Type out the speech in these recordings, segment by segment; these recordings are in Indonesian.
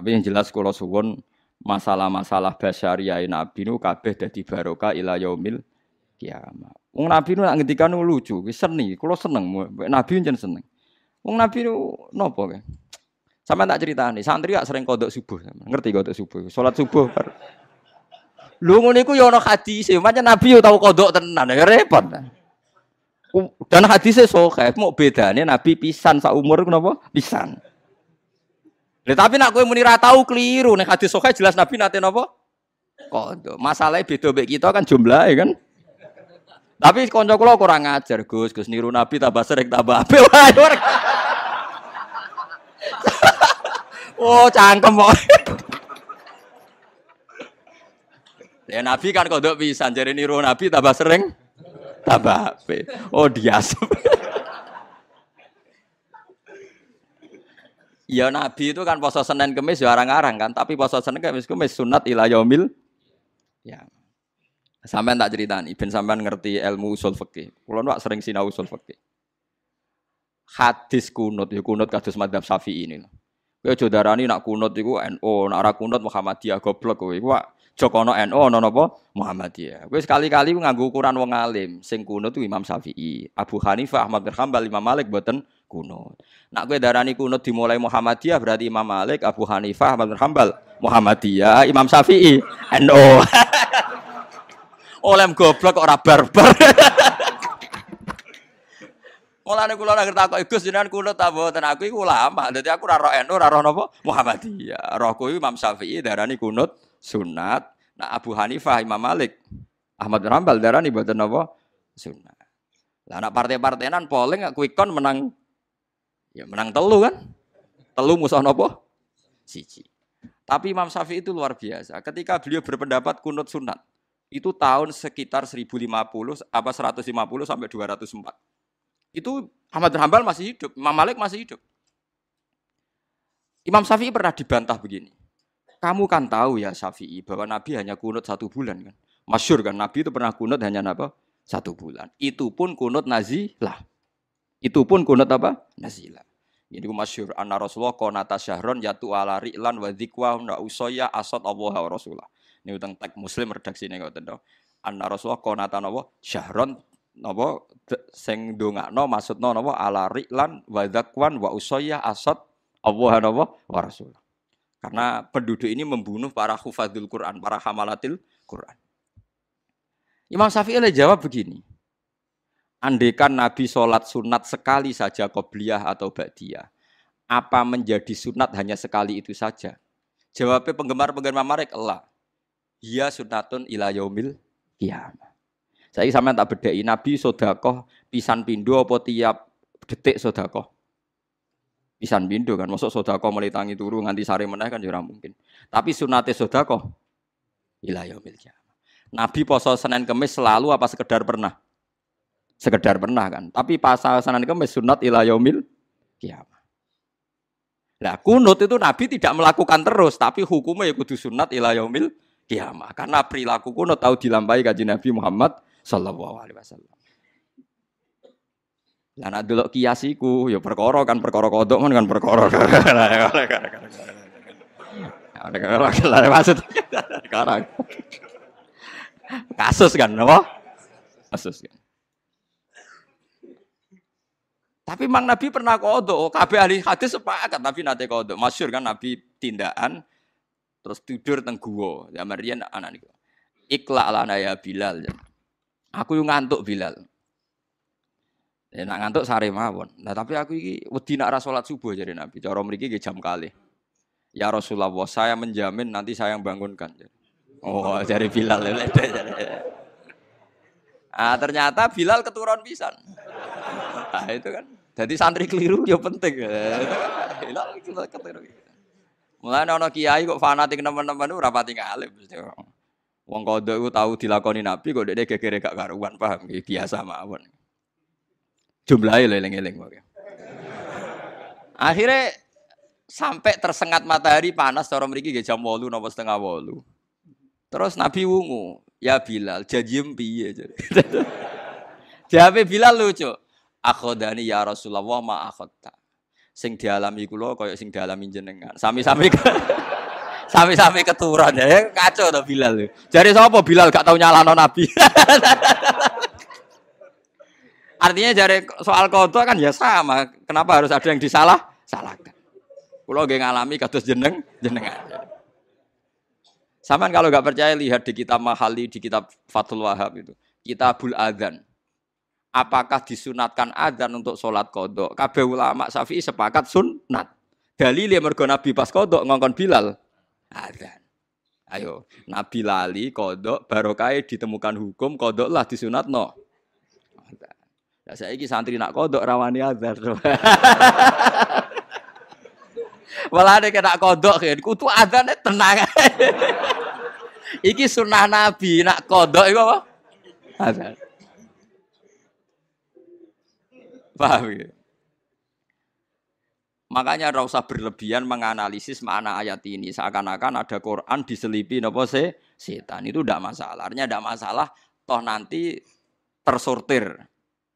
Tapi yang jelas kalau suwon masalah-masalah basyariah Nabi nu kabeh dadi barokah ila yaumil kiamat. Wong Nabi nu nak ngendikan lucu, seni, kalau seneng Nabi jen seneng. Wong Nabi nu nopo kan? Sama tak cerita nih, santri gak sering kodok subuh, ngerti kodok subuh, sholat subuh. Lu ngono iku ya ana macam Nabi yo tau kodok tenan, ya repot. Dan hadisnya sokeh, mau bedanya Nabi pisan sak umur kenapa? Pisan. Lah tapi nak kowe muni ra tau keliru, nek hadis sokeh jelas Nabi nate napa? Kodok. Masalahnya beda mbek kita kan jumlahnya kan. Tapi kanca kula kurang ajar, Gus, Gus niru Nabi tambah sering tambah apik wae. oh, cangkem kok. ya Nabi kan kodok bisa jadi niru Nabi tambah sering tambah apik. Oh, dia Ya Nabi itu kan poso Senin Kemis ya arang-arang kan, tapi poso Senin Kemis Kemis sunat ila yaumil ya. Sampai tak ceritani, ben sampean ngerti ilmu usul fikih. Kulo nak sering sinau usul fikih. Hadis kunut ya kunut kados madzhab Syafi'i ini. Kowe aja darani nak kunut iku NU, nak ora kunut Muhammadiyah goblok kowe. Iku Jokono NU ana napa Muhammadiyah. Kowe sekali-kali nganggo ukuran wong alim, sing kunut Imam Syafi'i, Abu Hanifah, Ahmad bin Hanbal, Imam Malik boten kunut. Nak kowe darani kunut dimulai Muhammadiyah berarti Imam Malik, Abu Hanifah, Ahmad bin Hanbal, Muhammadiyah, Imam Syafi'i, NU. Oleh goblok kok ora barbar. Mulane kula nek takok Gus jenengan kunut ta mboten aku iku ulama. Dadi aku ora roh NU, ora roh napa Muhammadiyah. Rohku Imam Syafi'i darani kunut sunat. Nah Abu Hanifah, Imam Malik, Ahmad bin Hanbal darani mboten napa sunat. Lah anak partai-partainan polling quick count menang Ya menang telu kan? Telu musuh nopo? Siji. Tapi Imam Syafi'i itu luar biasa. Ketika beliau berpendapat kunut sunat, itu tahun sekitar 1050 apa 150 sampai 204. Itu Ahmad bin Hambal masih hidup, Imam Malik masih hidup. Imam Syafi'i pernah dibantah begini. Kamu kan tahu ya Syafi'i bahwa Nabi hanya kunut satu bulan kan. Masyur kan Nabi itu pernah kunut hanya apa? Satu bulan. Itu pun kunut nazilah. Itu pun kunut apa? Nazila. Ini ku masyhur anna Rasulullah qanata syahron yatu ala ri'lan wa dzikwa na usaya asad Allah wa Rasulullah. Ini utang tag Muslim redaksi ini. Anna Rasulullah qanata napa syahron napa sing ndongakno maksudno napa ala ri'lan wa dzakwan wa usaya asad Allah wa Rasulullah. Karena penduduk ini membunuh para hufadzul Quran, para hamalatil Quran. Imam Syafi'i jawab begini. Andekan Nabi sholat sunat sekali saja qobliyah atau ba'diyah. Apa menjadi sunat hanya sekali itu saja? Jawabnya penggemar-penggemar Marek, Allah. Ya sunatun ila yaumil kiamah. Saya sama tak bedai, Nabi sodakoh pisan pindo apa tiap detik sodakoh. Pisan pindo kan, masuk sodakoh melitangi turu nganti sare meneh kan jurang ya mungkin. Tapi sunatnya sodakoh ila yaumil. Nabi poso Senin Kemis selalu apa sekedar pernah? sekedar pernah kan. Tapi pasal sanan itu sunat ila yaumil kiamah. Nah, kunut itu Nabi tidak melakukan terus, tapi hukumnya ya kudu sunat ila yaumil kiamah. Karena perilaku kunut tahu dilampahi kaji Nabi Muhammad sallallahu alaihi wasallam. Lah nek delok kiasiku ya perkara kan perkara kodok kan kan perkara. Maksud sekarang kasus kan apa? Kasus kan. Tapi Mang Nabi pernah kodok, kabeh ahli hadis sepakat Nabi nate kodok. Masyur kan Nabi tindakan terus tidur teng gua. Ya Maryam anak niku. Ikla lana ya Bilal. Aku yang ngantuk Bilal. Ya nak ngantuk sare mawon. Nah tapi aku iki wedi nak salat subuh jadi Nabi. Cara mriki jam kali. Ya Rasulullah, saya menjamin nanti saya yang bangunkan. Oh, dari Bilal. Ah ternyata Bilal keturun pisan. Nah, itu kan. Jadi santri keliru ya penting. Kita keliru. Mulai nono kiai kok fanatik teman-teman itu rapati ngalim. Wong kodok itu tahu dilakoni nabi kok dia kekere gak karuan paham biasa mawon. Jumlahnya leleng-eleng Akhirnya sampai tersengat matahari panas cara mriki nggih jam 8 napa setengah 8. Terus Nabi wungu, "Ya Bilal, jajim piye?" Jawabe Bilal lucu. Akhodani ya Rasulullah ma akhodta. sing dialami kula kaya sing dialami jenengan. Sami-sami sami-sami keturunan ya kacau to Bilal. Jare sapa Bilal gak tau nyalano Nabi. Artinya jare soal kodok kan ya sama. Kenapa harus ada yang disalah? Salahkan. Kulo nggih ngalami kados jeneng jenengan. Saman kalau nggak percaya lihat di kitab Mahali, di kitab Fathul Wahab itu. Kitabul Adzan apakah disunatkan adzan untuk sholat kodok? Kabeh ulama Syafi'i sepakat sunat. Dalil yang mergo Nabi pas kodok ngongkon Bilal adzan. Ayo, Nabi lali kodok barokah ditemukan hukum kodok lah disunat no. Ya saya ini santri nak kodok rawani adzan. Malah ada kena kodok kan, kutu adzan tenang. iki sunnah Nabi nak kodok itu apa? Adzan. Paham ya? Makanya ora usah berlebihan menganalisis makna ayat ini. Seakan-akan ada Quran diselipi napa se setan. Itu tidak masalah. Artinya tidak masalah toh nanti tersortir.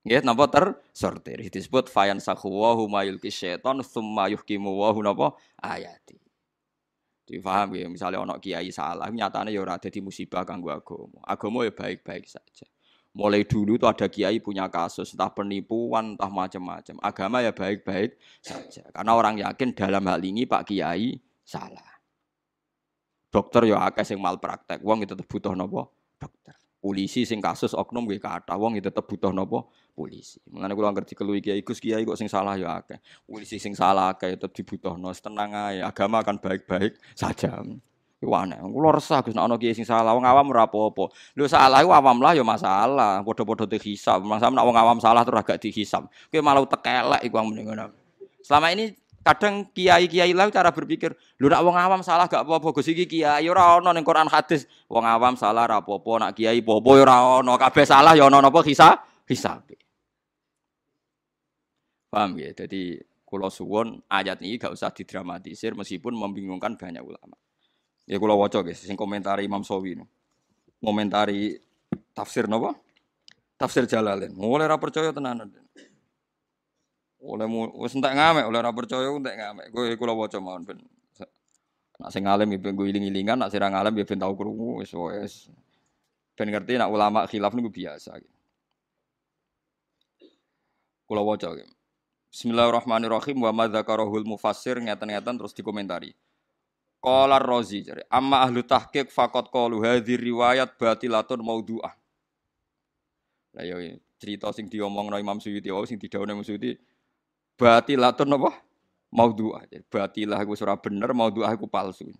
Ya, napa tersortir. Disebut fayan sakhuwahu mayulki syaiton tsumma yuhkimu wa napa ayati. Difaham ya, misalnya ono kiai salah, nyatanya ya ora dadi musibah kanggo agama. Agama ya baik-baik saja. Mulai dulu itu ada kiai punya kasus, entah penipuan, entah macam-macam. Agama ya baik-baik saja. Karena orang yakin dalam hal ini Pak Kiai salah. Dokter ya akeh sing malpraktek, wong itu tetep butuh nopo. Polisi sing kasus oknum gue kata, wong tetep butuh nopo polisi. Mengenai kula ngerti kelui kiai Gus kiai kok sing salah ya akeh. Polisi sing salah akeh tetep dibutuhno, tenang aja. Agama akan baik-baik saja. Iku aneh. Kulo resah Gus nek ana kiai sing salah, wong awam ora apa-apa. Lho salah iku awam lah ya masalah. Padha-padha dihisab. Masa nek wong awam salah terus agak dihisab. Kowe malah tekelek iku wong mending Selama ini kadang kiai-kiai lah cara berpikir, lho nek wong awam salah gak apa-apa Gus iki kiai ora ana ning Quran hadis. Wong awam salah ora apa-apa, nek kiai apa-apa ya ora ana. Kabeh salah ya ana napa hisab? Hisab. Paham ya? Jadi kalau suwon ayat ini gak usah didramatisir meskipun membingungkan banyak ulama. Ya kula waca guys, sing komentari Imam Sawi. Komentari tafsir napa? Tafsir Jalalain. Mulai ra percaya tenanan. Oleh wis entek ngamek, oleh ra percaya entek ngamek. Kowe kula waca mawon ben. Nak sing alim ya ben iling-ilingan, nak sira ngalim ya ben tau krungu wis wis. Ben ngerti nak ulama khilaf niku biasa. Kula waca. Bismillahirrahmanirrahim wa madzakarahul mufassir ngeten-ngeten terus dikomentari. Qala Razi jare amma ahlu tahqiq faqat qalu hadhi riwayat batilatun maudhu'ah. Lah yo cerita sing diomongno Imam Suyuti wae sing didhawuhne Imam Suyuti batilatun apa? Maudhu'ah. Batilah iku ora bener, maudhu'ah iku palsu.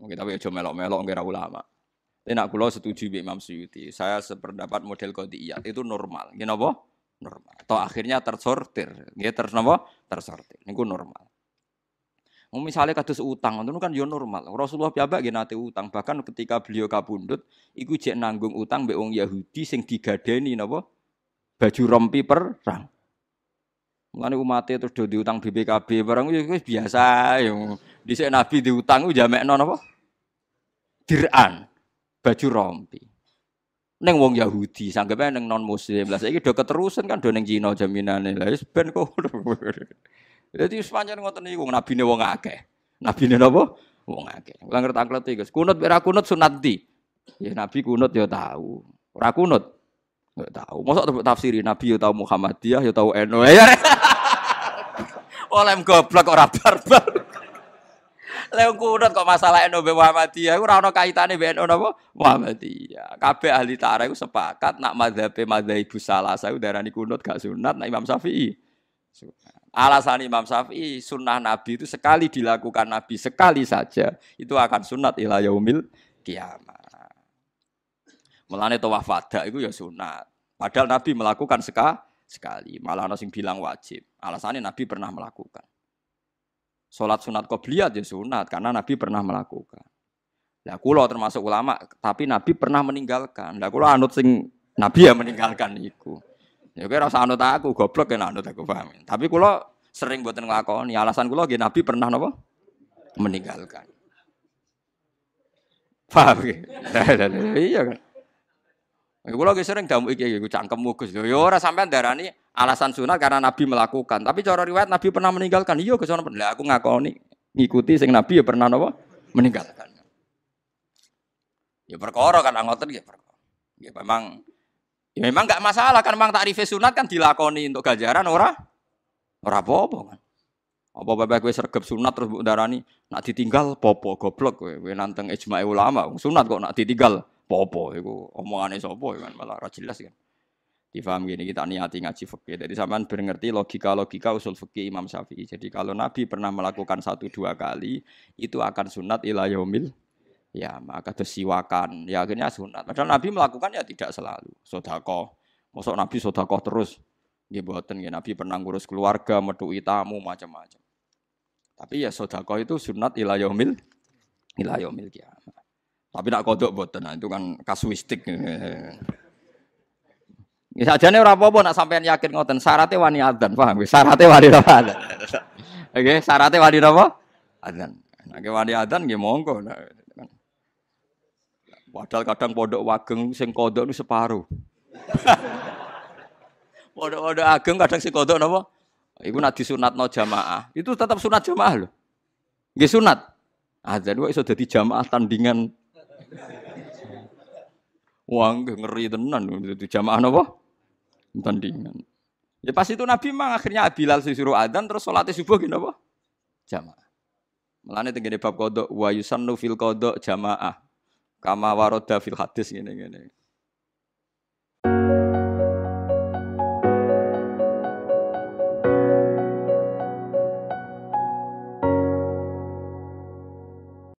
Mungkin tapi aja melok-melok ngira ulama. Tapi nak kula setuju Mbak Imam Suyuti. Saya sependapat model qadiyat itu normal. Nggih napa? Normal. Atau akhirnya tersortir. Nggih terus napa? Tersortir. Niku normal. Mau misalnya kados utang, itu kan yo normal. Rasulullah piyambak nggih nate utang, bahkan ketika beliau kabundut, iku jek nanggung utang mbek wong Yahudi sing digadeni napa? Baju rompi perang. Mulane umatnya terus do diutang BPKB barang itu biasa yo. Dhisik Nabi diutang ku jamekno napa? Diran. Baju rompi. Neng wong Yahudi, sanggepe neng non muslim. Lah saiki do keterusan kan do neng Cina jaminane. Lah wis ben kok Jadi sepanjang ngoten niku nabine wong akeh. Nabine napa? Wong akeh. Kula ngerti angklet iki, Kunut ora kunut sunat di. Ya nabi kunut ya tahu. Ora kunut. Enggak tahu. Mosok tafsiri nabi ya tahu Muhammadiyah ya tahu NU. Ya. Oleh goblok ora barbar. Lha kunut kok masalah NU Muhammadiyah ora ana kaitane mbek NU napa? Muhammadiyah. Kabeh ahli tarikh sepakat nak madzhabe madzhab salah saya darani kunut gak sunat nak Imam Syafi'i. Alasan Imam Syafi'i sunnah Nabi itu sekali dilakukan Nabi sekali saja itu akan sunat ila yaumil kiamat. Melane tawaf wada itu ya sunat. Padahal Nabi melakukan seka, sekali. Malah ada yang bilang wajib. Alasannya Nabi pernah melakukan. Sholat sunat qobliyat ya sunat karena Nabi pernah melakukan. Lah kula termasuk ulama tapi Nabi pernah meninggalkan. Lah kula anut sing Nabi ya meninggalkan itu. Ya kira rasa anut aku, goblok kan anut aku paham. Tapi kula sering buatan ngelakoni. Alasan kula nggih Nabi pernah napa? Meninggalkan. Paham ya? iya kan? Kulo lagi sering damu iki iku cangkemmu Gus. Yo ora sampean darani alasan sunat karena Nabi melakukan. Tapi cara riwayat Nabi pernah meninggalkan. Iya Gus ono Lah aku ngakoni ngikuti sing Nabi ya pernah napa meninggalkan. Ya perkara kan ngoten ya perkara. Ya memang ya memang enggak masalah kan memang takrif sunat kan dilakoni untuk ganjaran ora ora apa-apa kan. Apa bapak gue sergap sunat terus darani nak ditinggal popo goblok kowe nanteng ijma ulama sunat kok nak ditinggal Popo iku omongane sapa kan malah ora jelas kan. Difaham gini kita niati ngaji fikih. Jadi sampean ngerti logika-logika usul fikih Imam Syafi'i. Jadi kalau Nabi pernah melakukan satu dua kali itu akan sunat ila yaumil ya maka siwakan ya akhirnya sunat. Padahal Nabi melakukan ya tidak selalu. Sodako, masuk Nabi sodako terus. Dia buatan ya Nabi pernah ngurus keluarga, medui tamu macam-macam. Tapi ya sodako itu sunat ila yaumil ila yaumil kiamat. Tapi nak kodok boten, nah, itu kan kasuistik. Ya sajane ora apa-apa nak sampean yakin ngoten, syaratnya wani adzan, paham? Syaratnya wani apa? Oke, syaratnya wani apa? Adzan. Nek wani adzan nggih monggo. Padahal kadang pondok wageng sing kodok nu separuh. Pondok-pondok ageng kadang sing kodok napa? Iku nak disunatno jamaah. Itu tetap sunat jamaah lho. Nggih sunat. Adzan wae iso dadi jamaah tandingan Wah, ngeri tenan itu jamaah apa? Tandingan. Ya pas itu Nabi memang akhirnya Bilal disuruh adzan terus sholat subuh gini apa? Jamaah. Melane tengene bab kodok wa yusannu fil kodok jamaah. Kama waroda fil hadis gini gini.